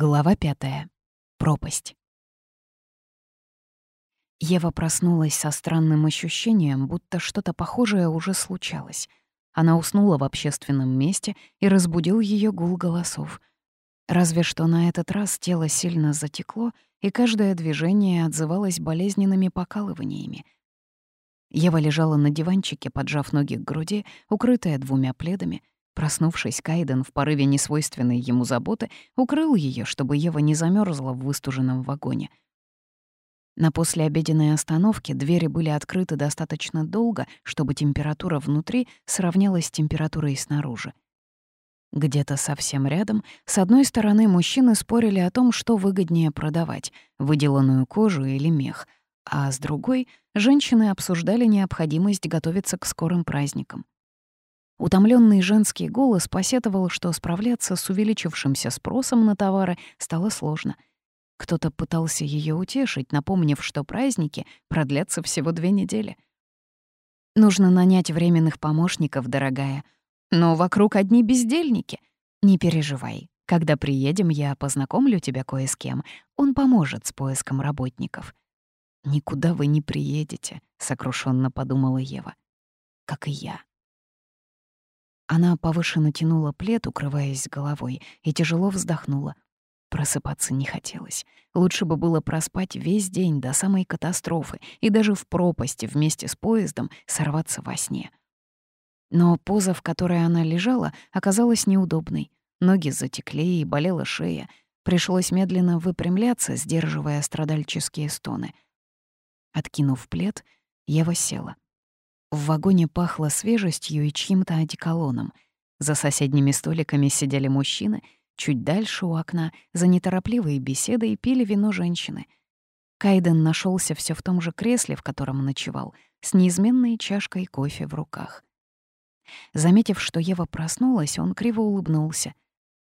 Глава пятая. Пропасть. Ева проснулась со странным ощущением, будто что-то похожее уже случалось. Она уснула в общественном месте и разбудил ее гул голосов. Разве что на этот раз тело сильно затекло, и каждое движение отзывалось болезненными покалываниями. Ева лежала на диванчике, поджав ноги к груди, укрытая двумя пледами — Проснувшись, Кайден в порыве несвойственной ему заботы укрыл ее, чтобы Ева не замерзла в выстуженном вагоне. На послеобеденной остановке двери были открыты достаточно долго, чтобы температура внутри сравнялась с температурой снаружи. Где-то совсем рядом, с одной стороны, мужчины спорили о том, что выгоднее продавать — выделанную кожу или мех, а с другой — женщины обсуждали необходимость готовиться к скорым праздникам. Утомленный женский голос посетовал, что справляться с увеличившимся спросом на товары стало сложно. Кто-то пытался ее утешить, напомнив, что праздники продлятся всего две недели. «Нужно нанять временных помощников, дорогая. Но вокруг одни бездельники. Не переживай. Когда приедем, я познакомлю тебя кое с кем. Он поможет с поиском работников». «Никуда вы не приедете», — сокрушенно подумала Ева. «Как и я». Она повыше натянула плед, укрываясь головой, и тяжело вздохнула. Просыпаться не хотелось. Лучше бы было проспать весь день до самой катастрофы и даже в пропасти вместе с поездом сорваться во сне. Но поза, в которой она лежала, оказалась неудобной. Ноги затекли и болела шея. Пришлось медленно выпрямляться, сдерживая страдальческие стоны. Откинув плед, Ева села — в вагоне пахло свежестью и чьим-то одеколоном. За соседними столиками сидели мужчины, чуть дальше у окна за неторопливой беседой пили вино женщины. Кайден нашелся все в том же кресле, в котором ночевал, с неизменной чашкой кофе в руках. Заметив, что Ева проснулась, он криво улыбнулся.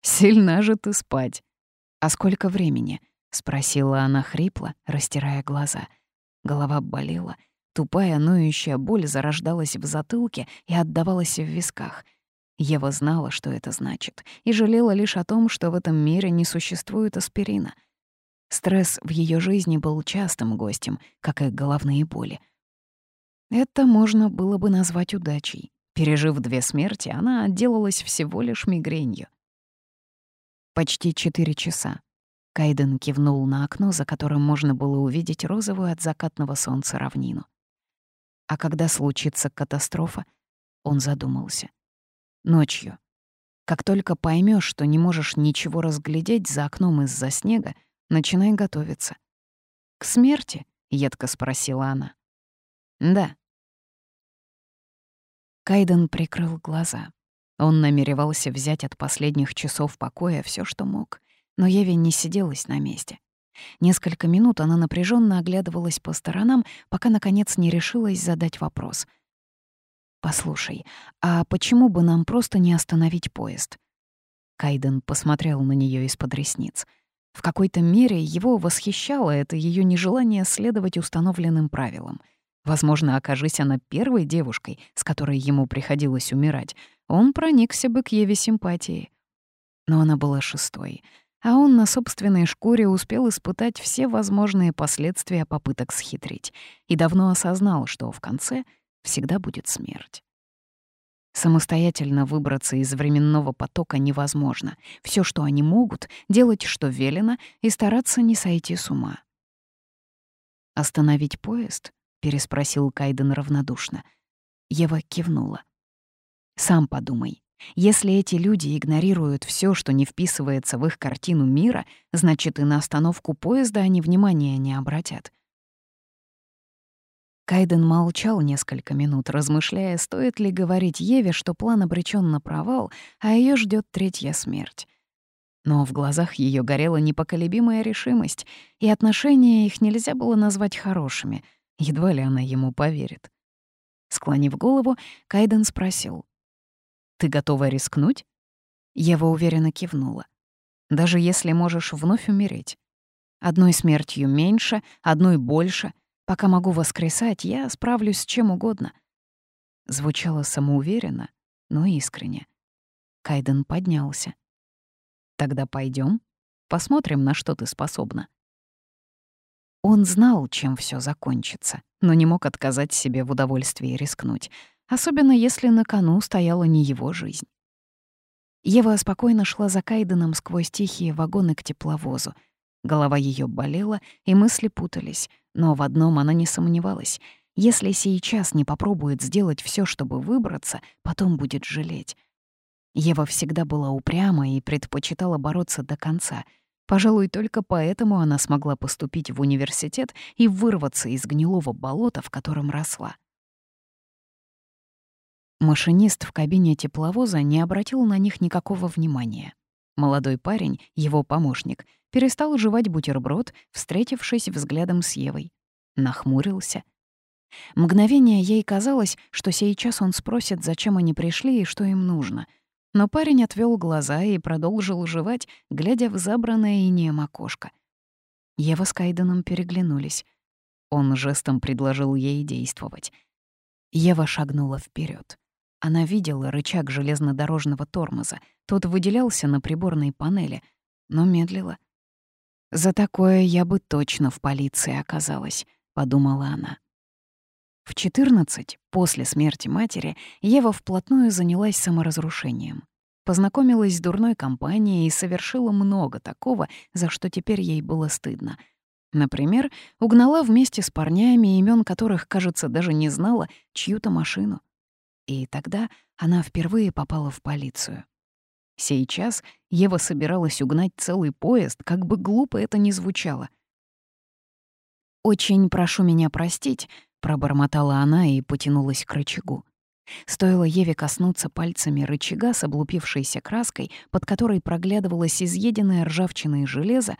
«Сильна же ты спать!» «А сколько времени?» — спросила она хрипло, растирая глаза. Голова болела — Тупая, ноющая боль зарождалась в затылке и отдавалась в висках. Ева знала, что это значит, и жалела лишь о том, что в этом мире не существует аспирина. Стресс в ее жизни был частым гостем, как и головные боли. Это можно было бы назвать удачей. Пережив две смерти, она отделалась всего лишь мигренью. Почти четыре часа. Кайден кивнул на окно, за которым можно было увидеть розовую от закатного солнца равнину. А когда случится катастрофа, он задумался. Ночью. Как только поймешь, что не можешь ничего разглядеть за окном из-за снега, начинай готовиться. «К смерти?» — едко спросила она. «Да». Кайден прикрыл глаза. Он намеревался взять от последних часов покоя все, что мог, но Еве не сиделась на месте. Несколько минут она напряженно оглядывалась по сторонам, пока, наконец, не решилась задать вопрос. «Послушай, а почему бы нам просто не остановить поезд?» Кайден посмотрел на нее из-под ресниц. В какой-то мере его восхищало это ее нежелание следовать установленным правилам. Возможно, окажись она первой девушкой, с которой ему приходилось умирать, он проникся бы к Еве симпатии. Но она была шестой — а он на собственной шкуре успел испытать все возможные последствия попыток схитрить и давно осознал, что в конце всегда будет смерть. Самостоятельно выбраться из временного потока невозможно. Все, что они могут, делать, что велено, и стараться не сойти с ума. «Остановить поезд?» — переспросил Кайден равнодушно. Ева кивнула. «Сам подумай. Если эти люди игнорируют все, что не вписывается в их картину мира, значит, и на остановку поезда они внимания не обратят. Кайден молчал несколько минут, размышляя, стоит ли говорить Еве, что план обречен на провал, а ее ждет третья смерть. Но в глазах ее горела непоколебимая решимость, и отношения их нельзя было назвать хорошими, едва ли она ему поверит. Склонив голову, Кайден спросил. Ты готова рискнуть?» Ева уверенно кивнула. «Даже если можешь вновь умереть. Одной смертью меньше, одной больше. Пока могу воскресать, я справлюсь с чем угодно». Звучало самоуверенно, но искренне. Кайден поднялся. «Тогда пойдем. Посмотрим, на что ты способна». Он знал, чем все закончится, но не мог отказать себе в удовольствии рискнуть, особенно если на кону стояла не его жизнь. Ева спокойно шла за Кайденом сквозь тихие вагоны к тепловозу. Голова ее болела, и мысли путались, но в одном она не сомневалась. Если сейчас не попробует сделать все, чтобы выбраться, потом будет жалеть. Ева всегда была упряма и предпочитала бороться до конца. Пожалуй, только поэтому она смогла поступить в университет и вырваться из гнилого болота, в котором росла. Машинист в кабине тепловоза не обратил на них никакого внимания. Молодой парень, его помощник, перестал жевать бутерброд, встретившись взглядом с Евой. Нахмурился. Мгновение ей казалось, что сейчас он спросит, зачем они пришли и что им нужно. Но парень отвел глаза и продолжил жевать, глядя в забранное инеем окошко. Ева с Кайденом переглянулись. Он жестом предложил ей действовать. Ева шагнула вперед. Она видела рычаг железнодорожного тормоза. Тот выделялся на приборной панели, но медлила. «За такое я бы точно в полиции оказалась», — подумала она. В 14, после смерти матери, Ева вплотную занялась саморазрушением. Познакомилась с дурной компанией и совершила много такого, за что теперь ей было стыдно. Например, угнала вместе с парнями, имен которых, кажется, даже не знала, чью-то машину и тогда она впервые попала в полицию. Сейчас Ева собиралась угнать целый поезд, как бы глупо это ни звучало. «Очень прошу меня простить», — пробормотала она и потянулась к рычагу. Стоило Еве коснуться пальцами рычага с облупившейся краской, под которой проглядывалось изъеденное ржавчиной железо,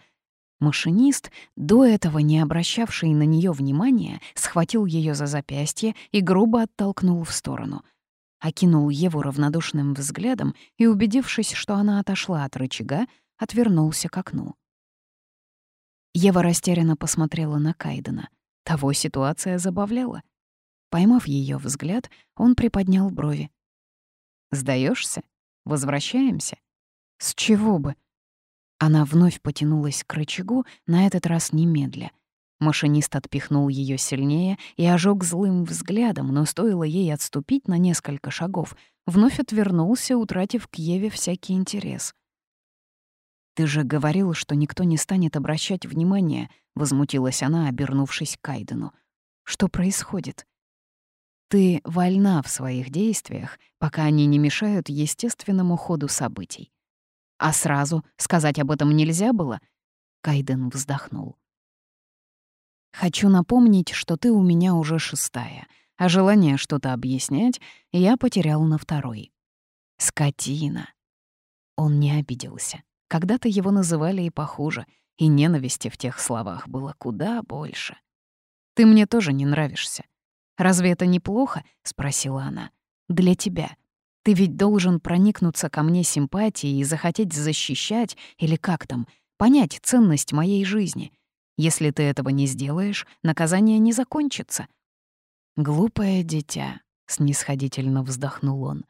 машинист, до этого не обращавший на нее внимания, схватил ее за запястье и грубо оттолкнул в сторону — окинул Еву равнодушным взглядом и, убедившись, что она отошла от рычага, отвернулся к окну. Ева растерянно посмотрела на Кайдена. Того ситуация забавляла. Поймав ее взгляд, он приподнял брови. Сдаешься? Возвращаемся?» «С чего бы?» Она вновь потянулась к рычагу, на этот раз немедля. Машинист отпихнул ее сильнее и ожег злым взглядом, но стоило ей отступить на несколько шагов, вновь отвернулся, утратив к Еве всякий интерес. «Ты же говорил, что никто не станет обращать внимания», — возмутилась она, обернувшись к Кайдену. «Что происходит?» «Ты вольна в своих действиях, пока они не мешают естественному ходу событий. А сразу сказать об этом нельзя было?» Кайден вздохнул. Хочу напомнить, что ты у меня уже шестая, а желание что-то объяснять я потерял на второй. Скотина. Он не обиделся. Когда-то его называли и похуже, и ненависти в тех словах было куда больше. «Ты мне тоже не нравишься. Разве это неплохо?» — спросила она. «Для тебя. Ты ведь должен проникнуться ко мне симпатией и захотеть защищать, или как там, понять ценность моей жизни. Если ты этого не сделаешь, наказание не закончится». «Глупое дитя», — снисходительно вздохнул он.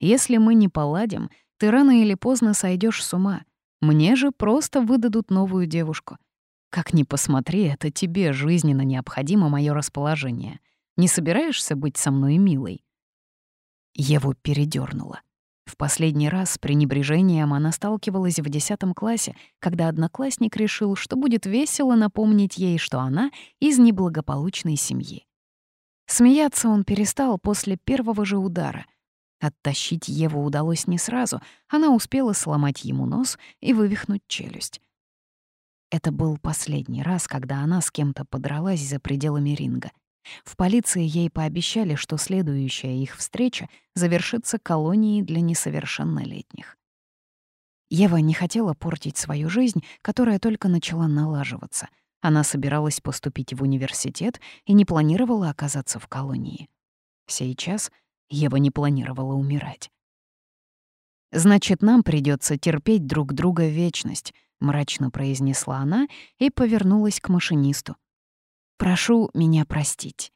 «Если мы не поладим, ты рано или поздно сойдешь с ума. Мне же просто выдадут новую девушку. Как ни посмотри, это тебе жизненно необходимо мое расположение. Не собираешься быть со мной милой?» Его передернуло. В последний раз с пренебрежением она сталкивалась в десятом классе, когда одноклассник решил, что будет весело напомнить ей, что она из неблагополучной семьи. Смеяться он перестал после первого же удара. Оттащить Еву удалось не сразу, она успела сломать ему нос и вывихнуть челюсть. Это был последний раз, когда она с кем-то подралась за пределами ринга — в полиции ей пообещали, что следующая их встреча завершится колонией для несовершеннолетних. Ева не хотела портить свою жизнь, которая только начала налаживаться. Она собиралась поступить в университет и не планировала оказаться в колонии. Сейчас Ева не планировала умирать. «Значит, нам придется терпеть друг друга вечность», — мрачно произнесла она и повернулась к машинисту. Прошу меня простить».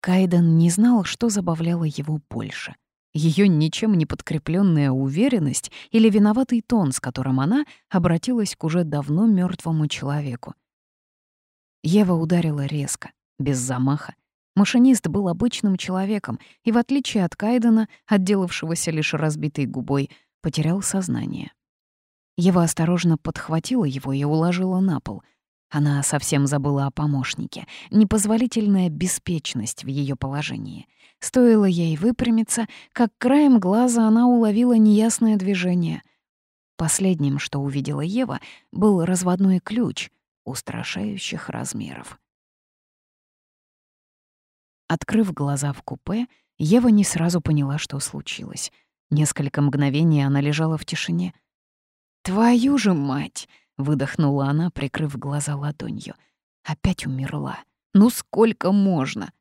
Кайден не знал, что забавляло его больше. ее ничем не подкрепленная уверенность или виноватый тон, с которым она обратилась к уже давно мертвому человеку. Ева ударила резко, без замаха. Машинист был обычным человеком и, в отличие от Кайдена, отделавшегося лишь разбитой губой, потерял сознание. Ева осторожно подхватила его и уложила на пол. Она совсем забыла о помощнике. Непозволительная беспечность в ее положении. Стоило ей выпрямиться, как краем глаза она уловила неясное движение. Последним, что увидела Ева, был разводной ключ устрашающих размеров. Открыв глаза в купе, Ева не сразу поняла, что случилось. Несколько мгновений она лежала в тишине — «Твою же мать!» — выдохнула она, прикрыв глаза ладонью. «Опять умерла. Ну сколько можно?»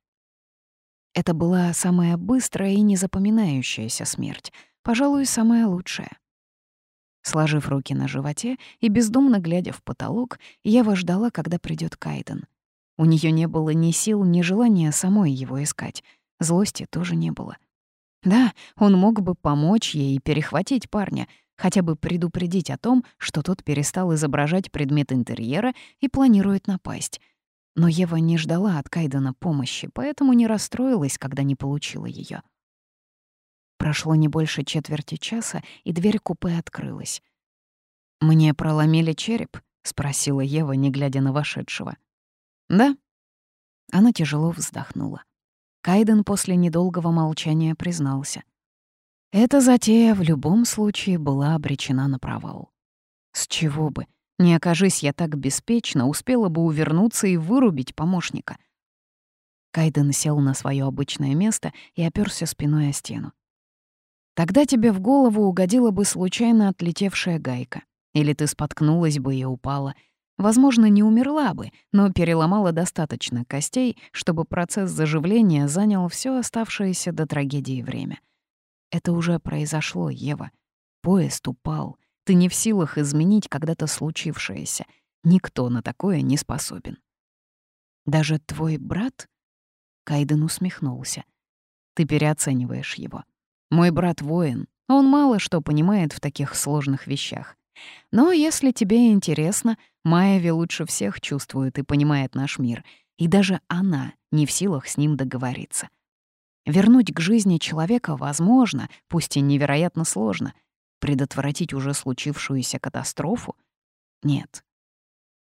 Это была самая быстрая и незапоминающаяся смерть, пожалуй, самая лучшая. Сложив руки на животе и бездумно глядя в потолок, Ева ждала, когда придет Кайден. У нее не было ни сил, ни желания самой его искать. Злости тоже не было. Да, он мог бы помочь ей и перехватить парня — хотя бы предупредить о том, что тот перестал изображать предмет интерьера и планирует напасть. Но Ева не ждала от Кайдена помощи, поэтому не расстроилась, когда не получила ее. Прошло не больше четверти часа, и дверь купе открылась. «Мне проломили череп?» — спросила Ева, не глядя на вошедшего. «Да». Она тяжело вздохнула. Кайден после недолгого молчания признался — эта затея в любом случае была обречена на провал. С чего бы? Не окажись я так беспечно, успела бы увернуться и вырубить помощника. Кайден сел на свое обычное место и оперся спиной о стену. Тогда тебе в голову угодила бы случайно отлетевшая гайка. Или ты споткнулась бы и упала. Возможно, не умерла бы, но переломала достаточно костей, чтобы процесс заживления занял все оставшееся до трагедии время. Это уже произошло, Ева. Поезд упал. Ты не в силах изменить когда-то случившееся. Никто на такое не способен. Даже твой брат? Кайден усмехнулся. Ты переоцениваешь его. Мой брат воин. Он мало что понимает в таких сложных вещах. Но если тебе интересно, Майяви лучше всех чувствует и понимает наш мир, и даже она не в силах с ним договориться. Вернуть к жизни человека возможно, пусть и невероятно сложно. Предотвратить уже случившуюся катастрофу? Нет.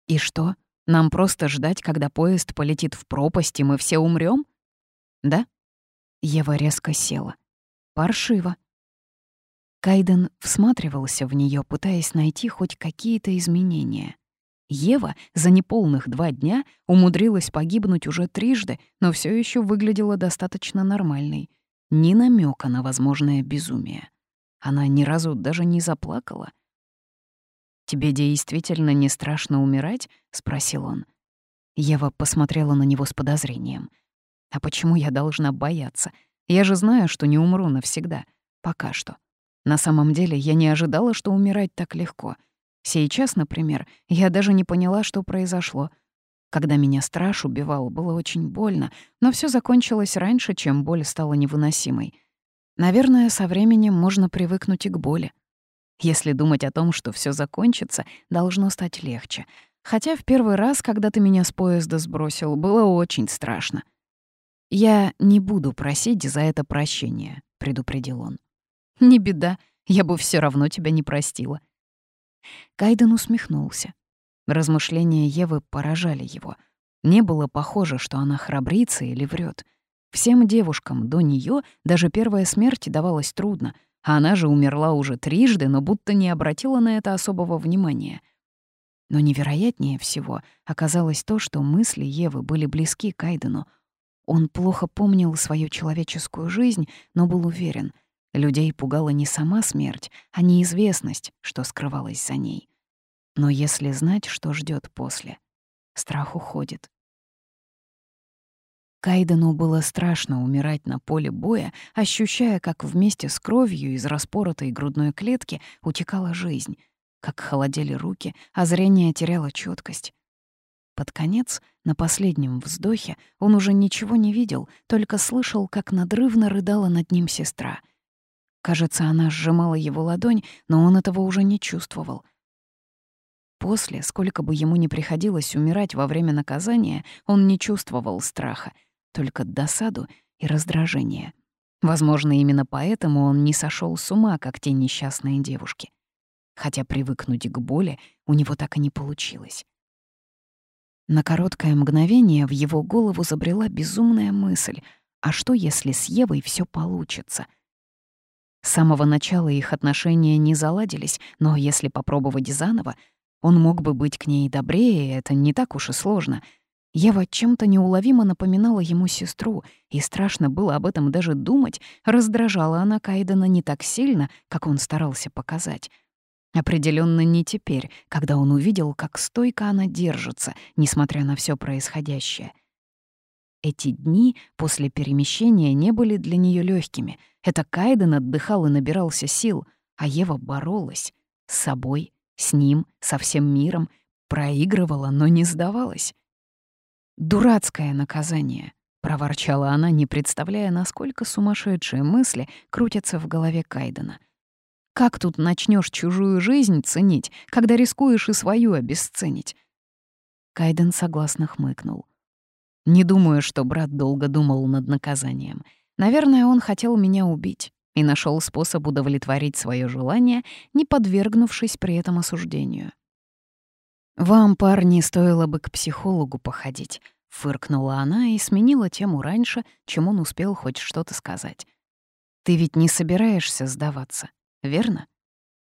И что, нам просто ждать, когда поезд полетит в пропасть, и мы все умрем? Да? Ева резко села. Паршиво. Кайден всматривался в нее, пытаясь найти хоть какие-то изменения. Ева за неполных два дня умудрилась погибнуть уже трижды, но все еще выглядела достаточно нормальной. Ни намека на возможное безумие. Она ни разу даже не заплакала. «Тебе действительно не страшно умирать?» — спросил он. Ева посмотрела на него с подозрением. «А почему я должна бояться? Я же знаю, что не умру навсегда. Пока что. На самом деле я не ожидала, что умирать так легко — Сейчас, например, я даже не поняла, что произошло. Когда меня страж убивал, было очень больно, но все закончилось раньше, чем боль стала невыносимой. Наверное, со временем можно привыкнуть и к боли. Если думать о том, что все закончится, должно стать легче. Хотя в первый раз, когда ты меня с поезда сбросил, было очень страшно. «Я не буду просить за это прощения», — предупредил он. «Не беда, я бы все равно тебя не простила. Кайден усмехнулся. Размышления Евы поражали его. Не было похоже, что она храбрится или врет. Всем девушкам до нее даже первая смерть давалась трудно, а она же умерла уже трижды, но будто не обратила на это особого внимания. Но невероятнее всего оказалось то, что мысли Евы были близки Кайдену. Он плохо помнил свою человеческую жизнь, но был уверен — Людей пугала не сама смерть, а неизвестность, что скрывалось за ней. Но если знать, что ждет после, страх уходит. Кайдену было страшно умирать на поле боя, ощущая, как вместе с кровью из распоротой грудной клетки утекала жизнь, как холодели руки, а зрение теряло четкость. Под конец, на последнем вздохе, он уже ничего не видел, только слышал, как надрывно рыдала над ним сестра — Кажется, она сжимала его ладонь, но он этого уже не чувствовал. После, сколько бы ему ни приходилось умирать во время наказания, он не чувствовал страха, только досаду и раздражение. Возможно, именно поэтому он не сошел с ума, как те несчастные девушки. Хотя привыкнуть к боли у него так и не получилось. На короткое мгновение в его голову забрела безумная мысль — а что, если с Евой все получится? С самого начала их отношения не заладились, но если попробовать заново, он мог бы быть к ней добрее, это не так уж и сложно — Ева чем-то неуловимо напоминала ему сестру, и страшно было об этом даже думать, раздражала она Кайдена не так сильно, как он старался показать. Определенно не теперь, когда он увидел, как стойко она держится, несмотря на все происходящее. Эти дни после перемещения не были для нее легкими. Это Кайден отдыхал и набирался сил, а Ева боролась с собой, с ним, со всем миром, проигрывала, но не сдавалась. «Дурацкое наказание», — проворчала она, не представляя, насколько сумасшедшие мысли крутятся в голове Кайдена. «Как тут начнешь чужую жизнь ценить, когда рискуешь и свою обесценить?» Кайден согласно хмыкнул. Не думаю, что брат долго думал над наказанием. Наверное, он хотел меня убить и нашел способ удовлетворить свое желание, не подвергнувшись при этом осуждению. «Вам, парни, стоило бы к психологу походить», — фыркнула она и сменила тему раньше, чем он успел хоть что-то сказать. «Ты ведь не собираешься сдаваться, верно?»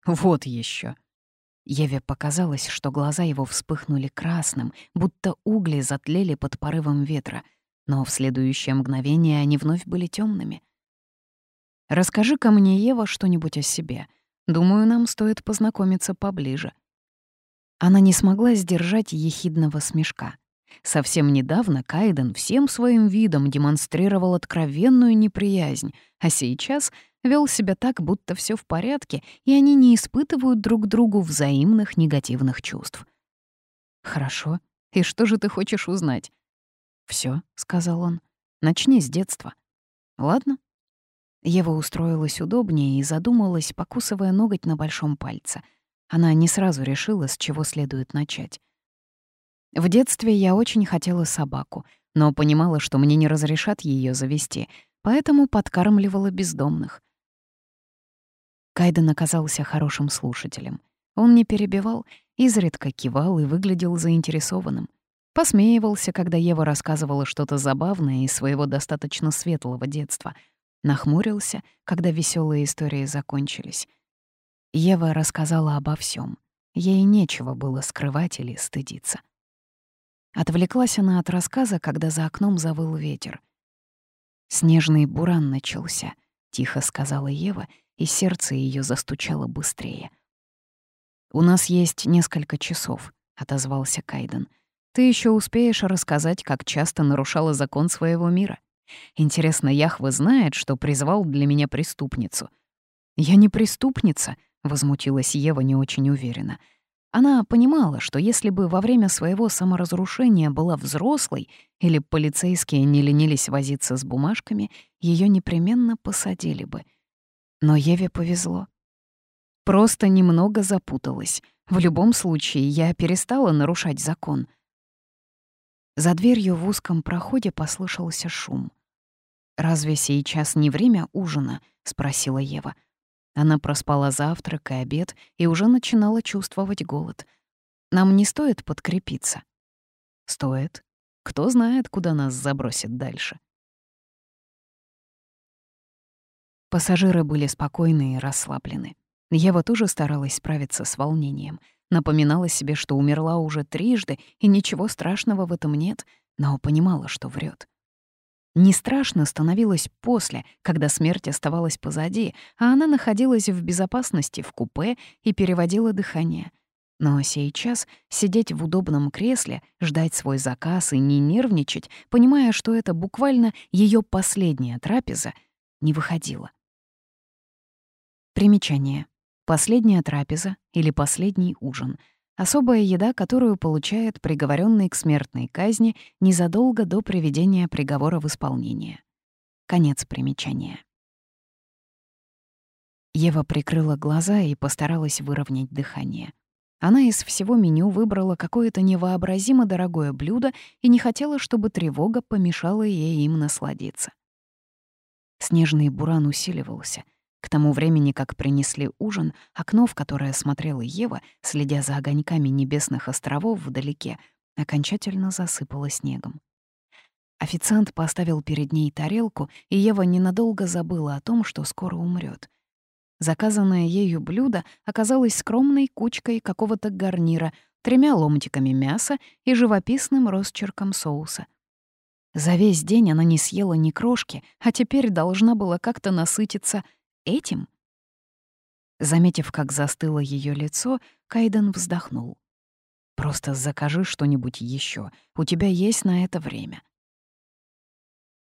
«Вот еще. Еве показалось, что глаза его вспыхнули красным, будто угли затлели под порывом ветра, но в следующее мгновение они вновь были темными. «Расскажи-ка мне, Ева, что-нибудь о себе. Думаю, нам стоит познакомиться поближе», она не смогла сдержать ехидного смешка. Совсем недавно Кайден всем своим видом демонстрировал откровенную неприязнь, а сейчас вел себя так, будто все в порядке, и они не испытывают друг другу взаимных негативных чувств. «Хорошо. И что же ты хочешь узнать?» Все, сказал он. «Начни с детства». «Ладно». Ева устроилась удобнее и задумалась, покусывая ноготь на большом пальце — она не сразу решила, с чего следует начать. В детстве я очень хотела собаку, но понимала, что мне не разрешат ее завести, поэтому подкармливала бездомных. Кайден оказался хорошим слушателем. Он не перебивал, изредка кивал и выглядел заинтересованным. Посмеивался, когда Ева рассказывала что-то забавное из своего достаточно светлого детства. Нахмурился, когда веселые истории закончились. Ева рассказала обо всем. Ей нечего было скрывать или стыдиться. Отвлеклась она от рассказа, когда за окном завыл ветер. «Снежный буран начался», — тихо сказала Ева, и сердце ее застучало быстрее. «У нас есть несколько часов», — отозвался Кайден. «Ты еще успеешь рассказать, как часто нарушала закон своего мира. Интересно, Яхва знает, что призвал для меня преступницу». «Я не преступница», возмутилась Ева не очень уверенно. Она понимала, что если бы во время своего саморазрушения была взрослой или полицейские не ленились возиться с бумажками, ее непременно посадили бы. Но Еве повезло. Просто немного запуталась. В любом случае, я перестала нарушать закон. За дверью в узком проходе послышался шум. «Разве сейчас не время ужина?» — спросила Ева. — она проспала завтрак и обед и уже начинала чувствовать голод. Нам не стоит подкрепиться. Стоит. Кто знает, куда нас забросит дальше. Пассажиры были спокойны и расслаблены. Ева тоже старалась справиться с волнением. Напоминала себе, что умерла уже трижды, и ничего страшного в этом нет, но понимала, что врет. Не страшно становилось после, когда смерть оставалась позади, а она находилась в безопасности в купе и переводила дыхание. Но сейчас сидеть в удобном кресле, ждать свой заказ и не нервничать, понимая, что это буквально ее последняя трапеза, не выходило. Примечание. Последняя трапеза или последний ужин — Особая еда, которую получает приговоренный к смертной казни незадолго до приведения приговора в исполнение. Конец примечания. Ева прикрыла глаза и постаралась выровнять дыхание. Она из всего меню выбрала какое-то невообразимо дорогое блюдо и не хотела, чтобы тревога помешала ей им насладиться. Снежный буран усиливался. К тому времени, как принесли ужин, окно, в которое смотрела Ева, следя за огоньками небесных островов вдалеке, окончательно засыпало снегом. Официант поставил перед ней тарелку, и Ева ненадолго забыла о том, что скоро умрет. Заказанное ею блюдо оказалось скромной кучкой какого-то гарнира, тремя ломтиками мяса и живописным росчерком соуса. За весь день она не съела ни крошки, а теперь должна была как-то насытиться этим. Заметив, как застыло ее лицо, Кайден вздохнул. «Просто закажи что-нибудь еще. У тебя есть на это время».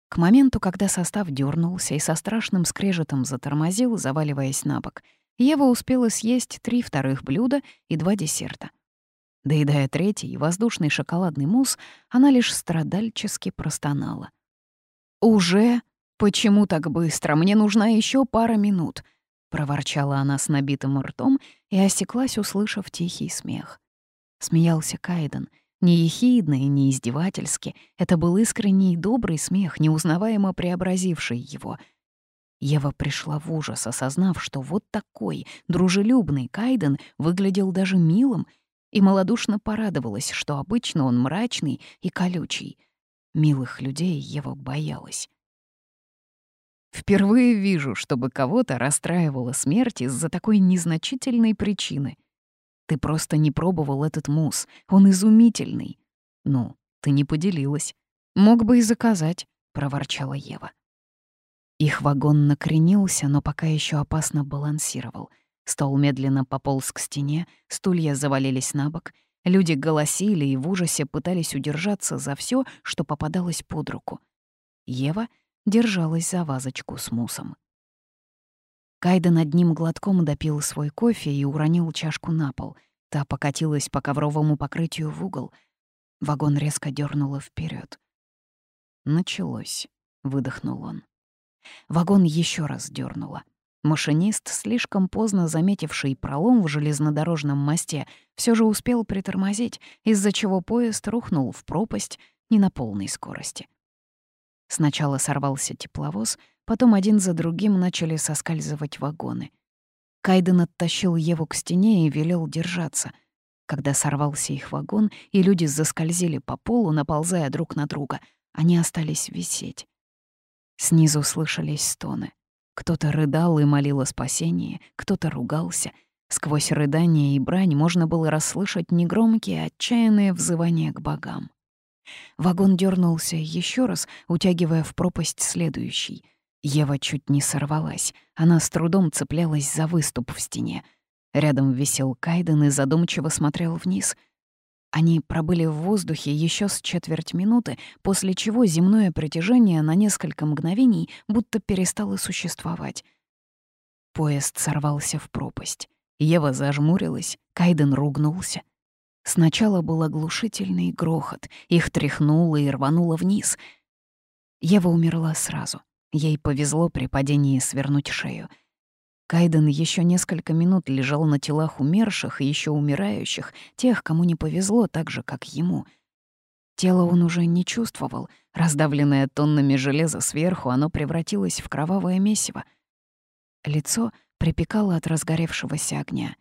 К моменту, когда состав дернулся и со страшным скрежетом затормозил, заваливаясь на бок, Ева успела съесть три вторых блюда и два десерта. Доедая третий, воздушный шоколадный мусс, она лишь страдальчески простонала. «Уже? Почему так быстро? Мне нужна еще пара минут», — проворчала она с набитым ртом и осеклась, услышав тихий смех. Смеялся Кайден — не ехидно и не издевательски. Это был искренний и добрый смех, неузнаваемо преобразивший его. Ева пришла в ужас, осознав, что вот такой дружелюбный Кайден выглядел даже милым, и малодушно порадовалась, что обычно он мрачный и колючий. Милых людей Ева боялась. Впервые вижу, чтобы кого-то расстраивала смерть из-за такой незначительной причины. Ты просто не пробовал этот мусс. Он изумительный. Ну, ты не поделилась. Мог бы и заказать, проворчала Ева. Их вагон накренился, но пока еще опасно балансировал. Стол медленно пополз к стене, стулья завалились на бок. Люди голосили и в ужасе пытались удержаться за все, что попадалось под руку. Ева держалась за вазочку с муссом. Кайден одним глотком допил свой кофе и уронил чашку на пол. Та покатилась по ковровому покрытию в угол. Вагон резко дернуло вперед. «Началось», — выдохнул он. Вагон еще раз дернуло. Машинист, слишком поздно заметивший пролом в железнодорожном мосте, все же успел притормозить, из-за чего поезд рухнул в пропасть не на полной скорости. Сначала сорвался тепловоз, потом один за другим начали соскальзывать вагоны. Кайден оттащил Еву к стене и велел держаться. Когда сорвался их вагон, и люди заскользили по полу, наползая друг на друга, они остались висеть. Снизу слышались стоны. Кто-то рыдал и молил о спасении, кто-то ругался. Сквозь рыдание и брань можно было расслышать негромкие, отчаянные взывания к богам. Вагон дернулся еще раз, утягивая в пропасть следующий. Ева чуть не сорвалась. Она с трудом цеплялась за выступ в стене. Рядом висел Кайден и задумчиво смотрел вниз. Они пробыли в воздухе еще с четверть минуты, после чего земное притяжение на несколько мгновений будто перестало существовать. Поезд сорвался в пропасть. Ева зажмурилась, Кайден ругнулся — Сначала был оглушительный грохот, их тряхнуло и рвануло вниз. Ева умерла сразу. Ей повезло при падении свернуть шею. Кайден еще несколько минут лежал на телах умерших и еще умирающих, тех, кому не повезло так же, как ему. Тело он уже не чувствовал. Раздавленное тоннами железа сверху, оно превратилось в кровавое месиво. Лицо припекало от разгоревшегося огня.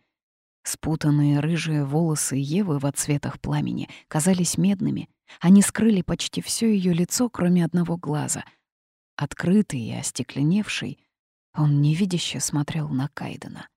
Спутанные рыжие волосы Евы в отсветах пламени казались медными. Они скрыли почти все ее лицо, кроме одного глаза. Открытый и остекленевший, он невидяще смотрел на Кайдена.